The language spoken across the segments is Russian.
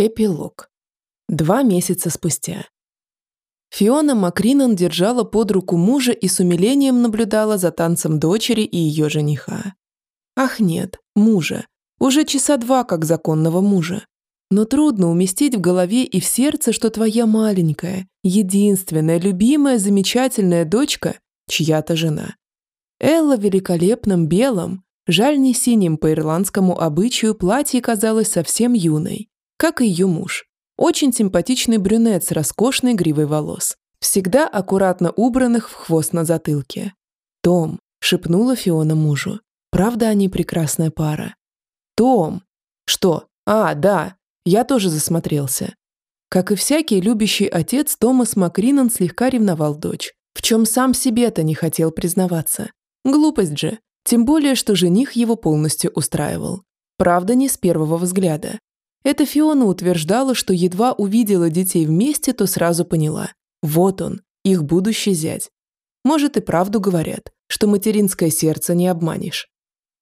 Эпилог. Два месяца спустя. Фиона Макринан держала под руку мужа и с умилением наблюдала за танцем дочери и ее жениха. Ах нет, мужа. Уже часа два как законного мужа. Но трудно уместить в голове и в сердце, что твоя маленькая, единственная, любимая, замечательная дочка – чья-то жена. Элла в великолепном белом, жаль не синим по ирландскому обычаю платье казалось совсем юной, как и ее муж. Очень симпатичный брюнет с роскошной гривой волос, всегда аккуратно убранных в хвост на затылке. «Том», — шепнула Фиона мужу, — «правда они прекрасная пара?» «Том!» «Что? А, да, я тоже засмотрелся». Как и всякий любящий отец, Томас Макринан слегка ревновал дочь, в чем сам себе-то не хотел признаваться. Глупость же, тем более, что жених его полностью устраивал. Правда, не с первого взгляда. Эта Фиона утверждала, что едва увидела детей вместе, то сразу поняла. Вот он, их будущий зять. Может и правду говорят, что материнское сердце не обманешь.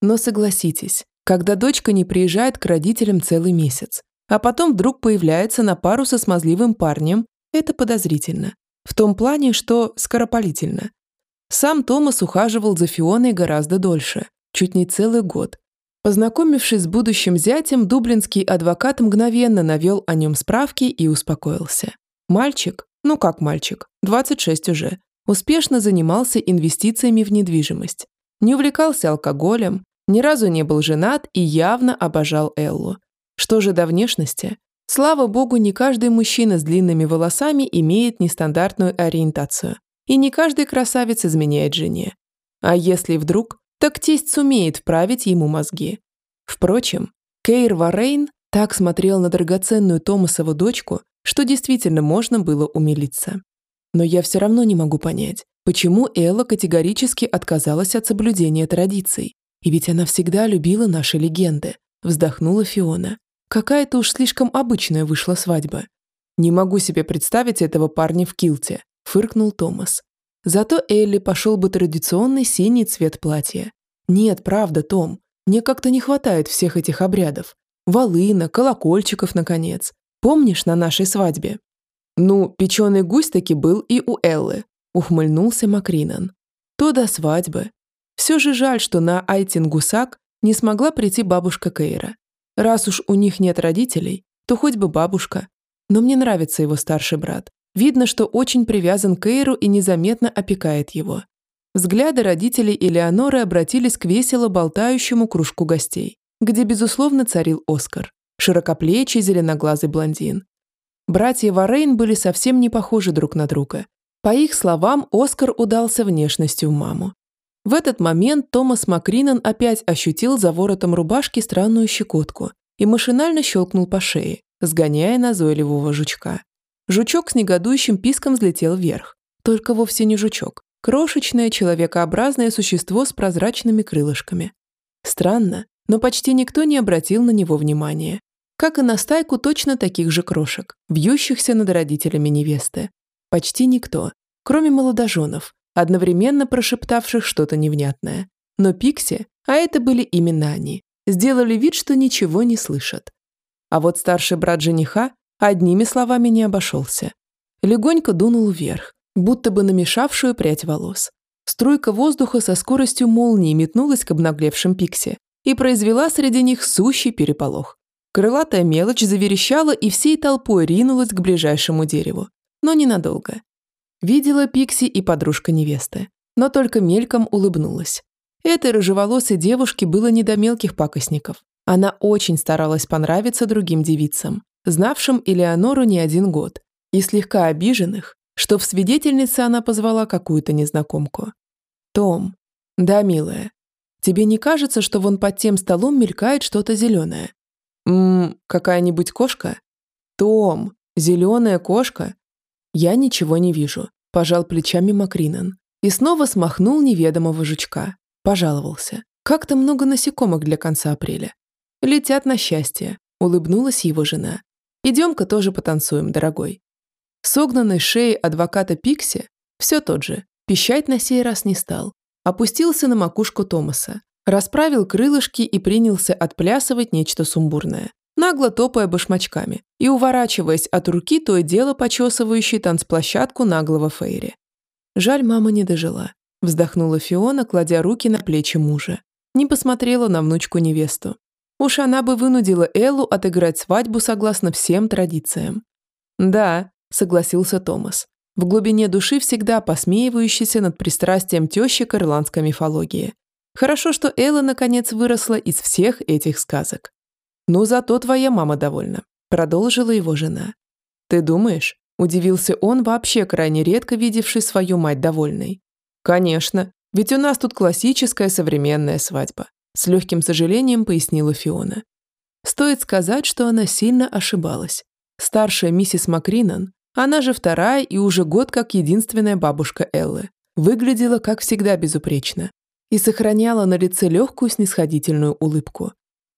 Но согласитесь, когда дочка не приезжает к родителям целый месяц, а потом вдруг появляется на пару со смазливым парнем, это подозрительно. В том плане, что скоропалительно. Сам Томас ухаживал за Фионой гораздо дольше, чуть не целый год, Познакомившись с будущим зятем, дублинский адвокат мгновенно навел о нем справки и успокоился. Мальчик, ну как мальчик, 26 уже, успешно занимался инвестициями в недвижимость. Не увлекался алкоголем, ни разу не был женат и явно обожал Эллу. Что же до внешности? Слава богу, не каждый мужчина с длинными волосами имеет нестандартную ориентацию. И не каждый красавец изменяет жене. А если вдруг, так тесть сумеет вправить ему мозги. Впрочем, Кейр Варейн так смотрел на драгоценную Томасову дочку, что действительно можно было умилиться. Но я все равно не могу понять, почему Элла категорически отказалась от соблюдения традиций. И ведь она всегда любила наши легенды, вздохнула Фиона. Какая-то уж слишком обычная вышла свадьба. Не могу себе представить этого парня в килте, фыркнул Томас. Зато Элли пошел бы традиционный синий цвет платья. Нет, правда, Том, мне как-то не хватает всех этих обрядов. Волына, колокольчиков, наконец. Помнишь на нашей свадьбе? Ну, печеный гусь таки был и у Эллы, ухмыльнулся Макринан. То до свадьбы. Все же жаль, что на Айтин-Гусак не смогла прийти бабушка Кейра. Раз уж у них нет родителей, то хоть бы бабушка. Но мне нравится его старший брат. Видно, что очень привязан к Эйру и незаметно опекает его. Взгляды родителей Элеоноры обратились к весело болтающему кружку гостей, где, безусловно, царил Оскар, широкоплечий зеленоглазый блондин. Братья Варейн были совсем не похожи друг на друга. По их словам, Оскар удался внешностью в маму. В этот момент Томас Макринан опять ощутил за воротом рубашки странную щекотку и машинально щелкнул по шее, сгоняя назойливого жучка. Жучок с негодующим писком взлетел вверх. Только вовсе не жучок. Крошечное человекообразное существо с прозрачными крылышками. Странно, но почти никто не обратил на него внимания. Как и на стайку точно таких же крошек, вьющихся над родителями невесты. Почти никто, кроме молодоженов, одновременно прошептавших что-то невнятное. Но Пикси, а это были именно они, сделали вид, что ничего не слышат. А вот старший брат жениха Одними словами не обошелся. Легонько дунул вверх, будто бы намешавшую прядь волос. Струйка воздуха со скоростью молнии метнулась к обнаглевшим пикси и произвела среди них сущий переполох. Крылатая мелочь заверещала и всей толпой ринулась к ближайшему дереву, но ненадолго. Видела Пикси и подружка невесты, но только мельком улыбнулась. Этой рыжеволосой девушке было не до мелких пакостников. Она очень старалась понравиться другим девицам, знавшим Элеонору не один год, и слегка обиженных, что в свидетельнице она позвала какую-то незнакомку. «Том, да, милая, тебе не кажется, что вон под тем столом мелькает что-то зеленое? Ммм, какая-нибудь кошка? Том, зеленая кошка? Я ничего не вижу», – пожал плечами Макринан и снова смахнул неведомого жучка. Пожаловался. Как-то много насекомых для конца апреля. Летят на счастье, улыбнулась его жена. Идем-ка тоже потанцуем, дорогой. Согнанный шеей адвоката Пикси все тот же, пищать на сей раз не стал. Опустился на макушку Томаса, расправил крылышки и принялся отплясывать нечто сумбурное. нагло топая башмачками и уворачиваясь от руки то и дело почесывающей танцплощадку наглого Фейри. Жаль, мама не дожила. Вздохнула Фиона, кладя руки на плечи мужа. Не посмотрела на внучку-невесту. Уж она бы вынудила Эллу отыграть свадьбу согласно всем традициям. «Да», — согласился Томас, в глубине души всегда посмеивающийся над пристрастием тещи к ирландской мифологии. Хорошо, что Элла наконец выросла из всех этих сказок. «Ну, зато твоя мама довольна», — продолжила его жена. «Ты думаешь?» – удивился он, вообще крайне редко видевший свою мать довольной. «Конечно, ведь у нас тут классическая современная свадьба», – с легким сожалением пояснила Фиона. Стоит сказать, что она сильно ошибалась. Старшая миссис Макринан, она же вторая и уже год как единственная бабушка Эллы, выглядела, как всегда, безупречно и сохраняла на лице легкую снисходительную улыбку.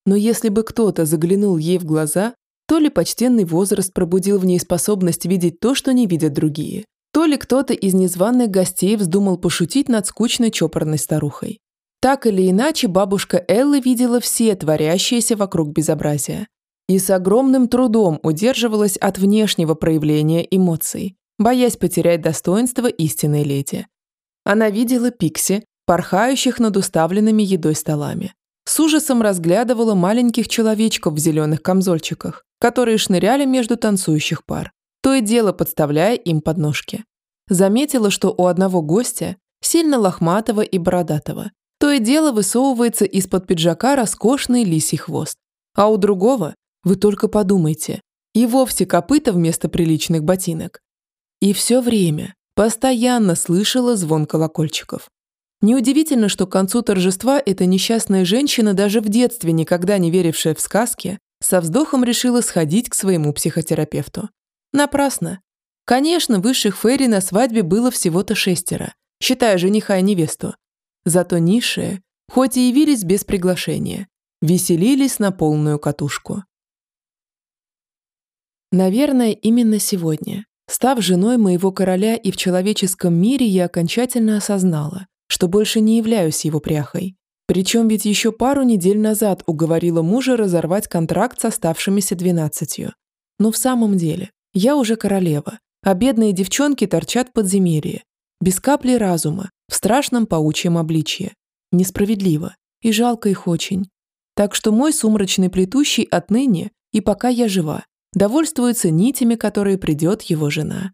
Но если бы кто-то заглянул ей в глаза, то ли почтенный возраст пробудил в ней способность видеть то, что не видят другие, то ли кто-то из незваных гостей вздумал пошутить над скучной чопорной старухой. Так или иначе, бабушка Эллы видела все творящиеся вокруг безобразия и с огромным трудом удерживалась от внешнего проявления эмоций, боясь потерять достоинство истинной леди. Она видела Пикси, порхающих над уставленными едой столами, с ужасом разглядывала маленьких человечков в зеленых камзольчиках, которые шныряли между танцующих пар, то и дело подставляя им подножки. Заметила, что у одного гостя, сильно лохматого и бородатого, то и дело высовывается из-под пиджака роскошный лисий хвост, а у другого, вы только подумайте, и вовсе копыта вместо приличных ботинок. И все время, постоянно слышала звон колокольчиков. Неудивительно, что к концу торжества эта несчастная женщина, даже в детстве никогда не верившая в сказки, со вздохом решила сходить к своему психотерапевту. Напрасно. Конечно, высших фейри на свадьбе было всего-то шестеро, считая жениха и невесту. Зато низшие, хоть и явились без приглашения, веселились на полную катушку. Наверное, именно сегодня, став женой моего короля и в человеческом мире, я окончательно осознала, что больше не являюсь его пряхой. Причем ведь еще пару недель назад уговорила мужа разорвать контракт с оставшимися двенадцатью. Но в самом деле, я уже королева, а бедные девчонки торчат в подземелье, без капли разума, в страшном паучьем обличье. Несправедливо, и жалко их очень. Так что мой сумрачный плетущий отныне, и пока я жива, довольствуется нитями, которые придет его жена.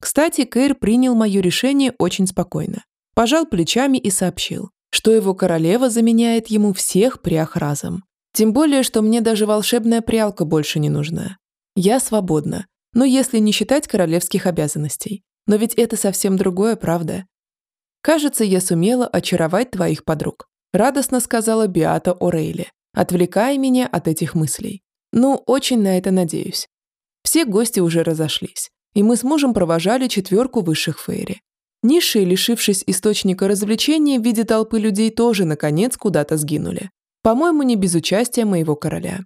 Кстати, Кэр принял мое решение очень спокойно пожал плечами и сообщил, что его королева заменяет ему всех прях разом. Тем более, что мне даже волшебная прялка больше не нужна. Я свободна, но если не считать королевских обязанностей. Но ведь это совсем другое, правда? Кажется, я сумела очаровать твоих подруг, радостно сказала Биата Орейли, отвлекая меня от этих мыслей. Ну, очень на это надеюсь. Все гости уже разошлись, и мы с мужем провожали четверку высших фейри. Низшие, лишившись источника развлечения в виде толпы людей, тоже, наконец, куда-то сгинули. По-моему, не без участия моего короля.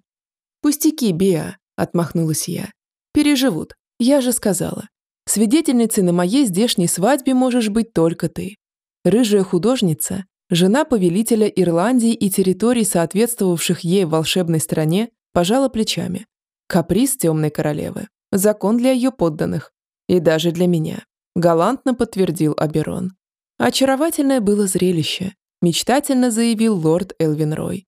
«Пустяки, Беа», — отмахнулась я. «Переживут. Я же сказала. Свидетельницей на моей здешней свадьбе можешь быть только ты. Рыжая художница, жена повелителя Ирландии и территорий, соответствовавших ей в волшебной стране, пожала плечами. Каприз темной королевы. Закон для ее подданных. И даже для меня галантно подтвердил Аберон. Очаровательное было зрелище, мечтательно заявил лорд Элвин Рой.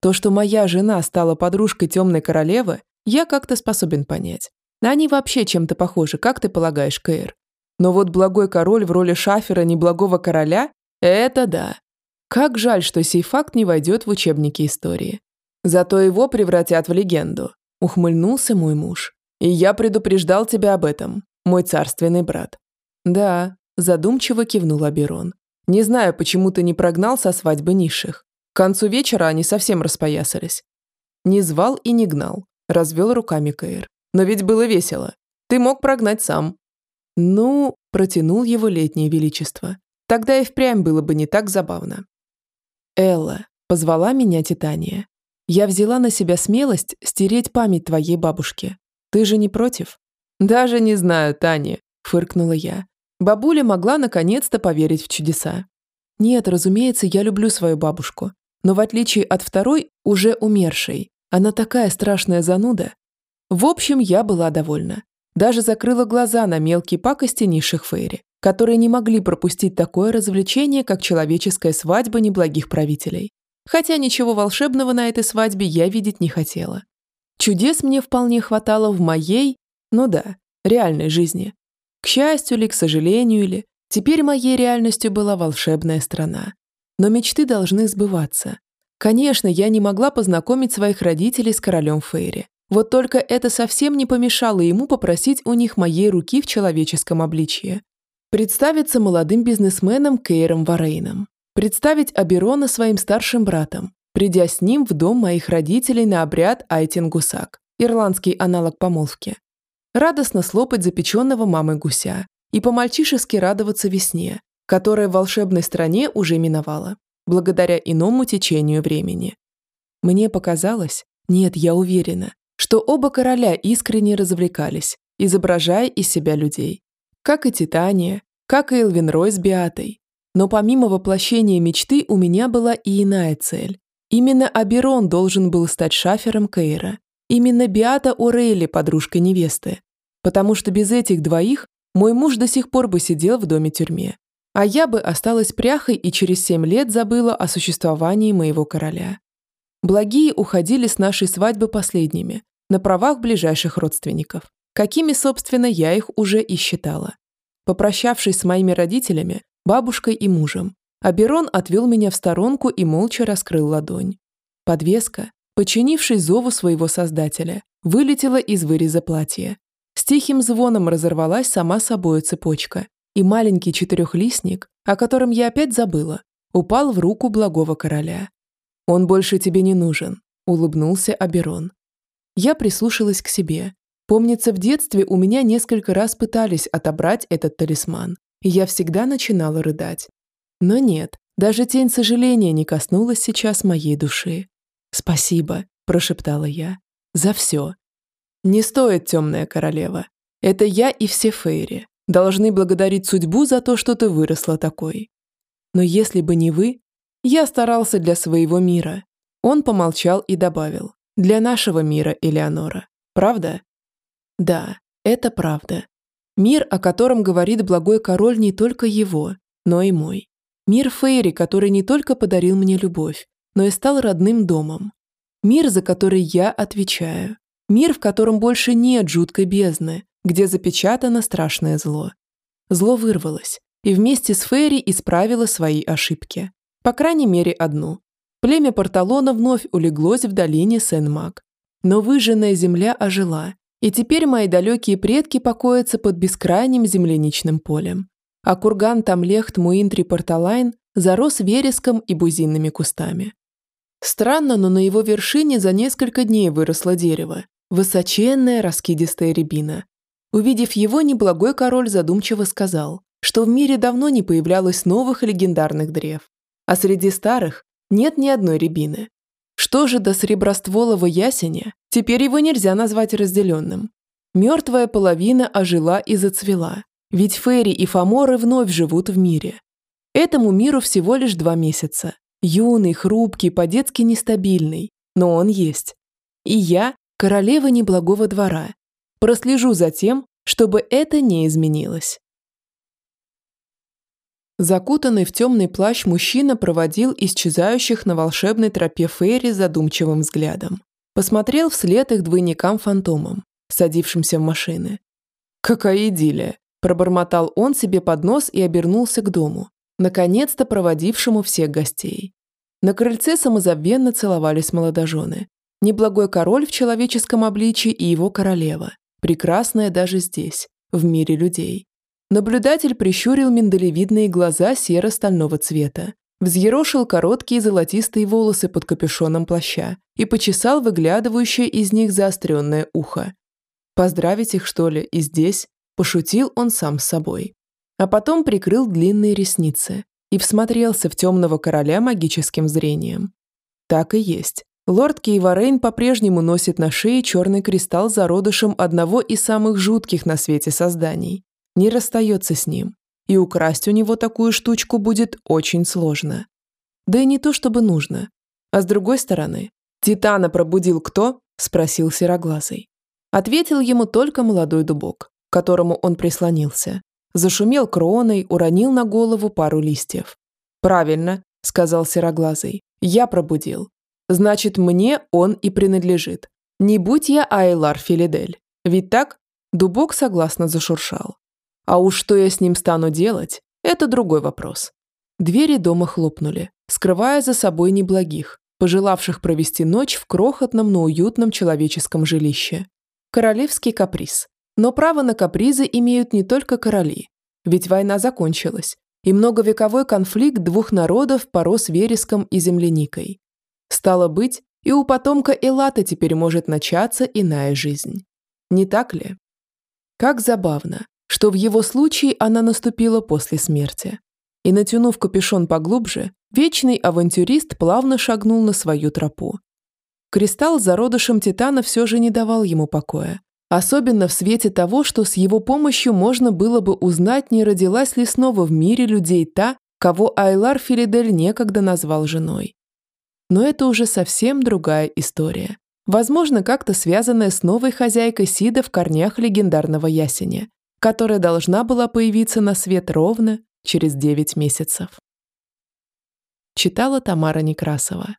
То, что моя жена стала подружкой темной королевы, я как-то способен понять. Они вообще чем-то похожи, как ты полагаешь, Кэр? Но вот благой король в роли шафера неблагого короля – это да. Как жаль, что сей факт не войдет в учебники истории. Зато его превратят в легенду, ухмыльнулся мой муж. И я предупреждал тебя об этом, мой царственный брат. «Да», – задумчиво кивнул Аберон. «Не знаю, почему ты не прогнал со свадьбы низших. К концу вечера они совсем распоясались». «Не звал и не гнал», – развел руками Каир. «Но ведь было весело. Ты мог прогнать сам». «Ну», – протянул его летнее величество. «Тогда и впрямь было бы не так забавно». «Элла», – позвала меня Титания. «Я взяла на себя смелость стереть память твоей бабушки. Ты же не против?» «Даже не знаю, Таня», – фыркнула я. Бабуля могла наконец-то поверить в чудеса. Нет, разумеется, я люблю свою бабушку. Но в отличие от второй, уже умершей, Она такая страшная зануда. В общем, я была довольна. Даже закрыла глаза на мелкие пакости низших фейри, которые не могли пропустить такое развлечение, как человеческая свадьба неблагих правителей. Хотя ничего волшебного на этой свадьбе я видеть не хотела. Чудес мне вполне хватало в моей, ну да, реальной жизни. К счастью ли, к сожалению ли, теперь моей реальностью была волшебная страна. Но мечты должны сбываться. Конечно, я не могла познакомить своих родителей с королем Фейри. Вот только это совсем не помешало ему попросить у них моей руки в человеческом обличье. Представиться молодым бизнесменом Кейром Варейном. Представить Аберона своим старшим братом, придя с ним в дом моих родителей на обряд Айтингусак, ирландский аналог помолвки. Радостно слопать запеченного мамой гуся и по-мальчишески радоваться весне, которая в волшебной стране уже миновала, благодаря иному течению времени. Мне показалось, нет, я уверена, что оба короля искренне развлекались, изображая из себя людей. Как и Титания, как и Элвин Рой с Биатой. Но помимо воплощения мечты у меня была и иная цель Именно Аберон должен был стать шафером Кейра. Именно Биата Орейли подружка невесты. Потому что без этих двоих мой муж до сих пор бы сидел в доме-тюрьме. А я бы осталась пряхой и через семь лет забыла о существовании моего короля. Благие уходили с нашей свадьбы последними, на правах ближайших родственников, какими, собственно, я их уже и считала. Попрощавшись с моими родителями, бабушкой и мужем, Аберон отвел меня в сторонку и молча раскрыл ладонь. Подвеска, подчинившись зову своего создателя, вылетела из выреза платья. С тихим звоном разорвалась сама собой цепочка, и маленький четырехлистник, о котором я опять забыла, упал в руку благого короля. «Он больше тебе не нужен», — улыбнулся Аберон. Я прислушалась к себе. Помнится, в детстве у меня несколько раз пытались отобрать этот талисман, и я всегда начинала рыдать. Но нет, даже тень сожаления не коснулась сейчас моей души. «Спасибо», – прошептала я, – «за все». «Не стоит, темная королева. Это я и все Фейри. Должны благодарить судьбу за то, что ты выросла такой. Но если бы не вы, я старался для своего мира». Он помолчал и добавил. «Для нашего мира, Элеонора. Правда?» «Да, это правда. Мир, о котором говорит благой король не только его, но и мой. Мир Фейри, который не только подарил мне любовь, но и стал родным домом. Мир, за который я отвечаю. Мир, в котором больше нет жуткой бездны, где запечатано страшное зло. Зло вырвалось, и вместе с Фейри исправило свои ошибки. По крайней мере, одну. Племя Порталона вновь улеглось в долине Сен-Мак. Но выжженная земля ожила, и теперь мои далекие предки покоятся под бескрайним земляничным полем а курган Тамлехт Муинтри Порталайн зарос вереском и бузинными кустами. Странно, но на его вершине за несколько дней выросло дерево, высоченная раскидистая рябина. Увидев его, неблагой король задумчиво сказал, что в мире давно не появлялось новых легендарных древ, а среди старых нет ни одной рябины. Что же до сребростволого ясеня, теперь его нельзя назвать разделенным. Мертвая половина ожила и зацвела, ведь Ферри и Фоморы вновь живут в мире. Этому миру всего лишь два месяца. Юный, хрупкий, по-детски нестабильный. Но он есть. И я, королева неблагого двора, прослежу за тем, чтобы это не изменилось. Закутанный в темный плащ мужчина проводил исчезающих на волшебной тропе Фейри задумчивым взглядом. Посмотрел вслед их двойникам-фантомам, садившимся в машины. Какая идиллия! Пробормотал он себе под нос и обернулся к дому, наконец-то проводившему всех гостей. На крыльце самозабвенно целовались молодожены. Неблагой король в человеческом обличии и его королева, прекрасная даже здесь, в мире людей. Наблюдатель прищурил миндалевидные глаза серо-стального цвета, взъерошил короткие золотистые волосы под капюшоном плаща и почесал выглядывающее из них заостренное ухо. Поздравить их, что ли, и здесь? Пошутил он сам с собой. А потом прикрыл длинные ресницы и всмотрелся в темного короля магическим зрением. Так и есть. Лорд Кейварейн по-прежнему носит на шее черный кристалл зародышем одного из самых жутких на свете созданий. Не расстается с ним. И украсть у него такую штучку будет очень сложно. Да и не то чтобы нужно. А с другой стороны, «Титана пробудил кто?» – спросил Сероглазый. Ответил ему только молодой дубок, к которому он прислонился. Зашумел кроной, уронил на голову пару листьев. «Правильно», – сказал Сероглазый. «Я пробудил. Значит, мне он и принадлежит. Не будь я Айлар Филидель. Ведь так?» Дубок согласно зашуршал. «А уж что я с ним стану делать, это другой вопрос». Двери дома хлопнули, скрывая за собой неблагих, пожелавших провести ночь в крохотном, но уютном человеческом жилище. Королевский каприз. Но право на капризы имеют не только короли. Ведь война закончилась, и многовековой конфликт двух народов порос вереском и земляникой. Стало быть, и у потомка Элата теперь может начаться иная жизнь. Не так ли? Как забавно, что в его случае она наступила после смерти. И натянув капюшон поглубже, вечный авантюрист плавно шагнул на свою тропу. Кристалл зародышем Титана все же не давал ему покоя. Особенно в свете того, что с его помощью можно было бы узнать, не родилась ли снова в мире людей та, кого Айлар Филидель некогда назвал женой. Но это уже совсем другая история. Возможно, как-то связанная с новой хозяйкой Сида в корнях легендарного ясеня, которая должна была появиться на свет ровно через 9 месяцев. Читала Тамара Некрасова.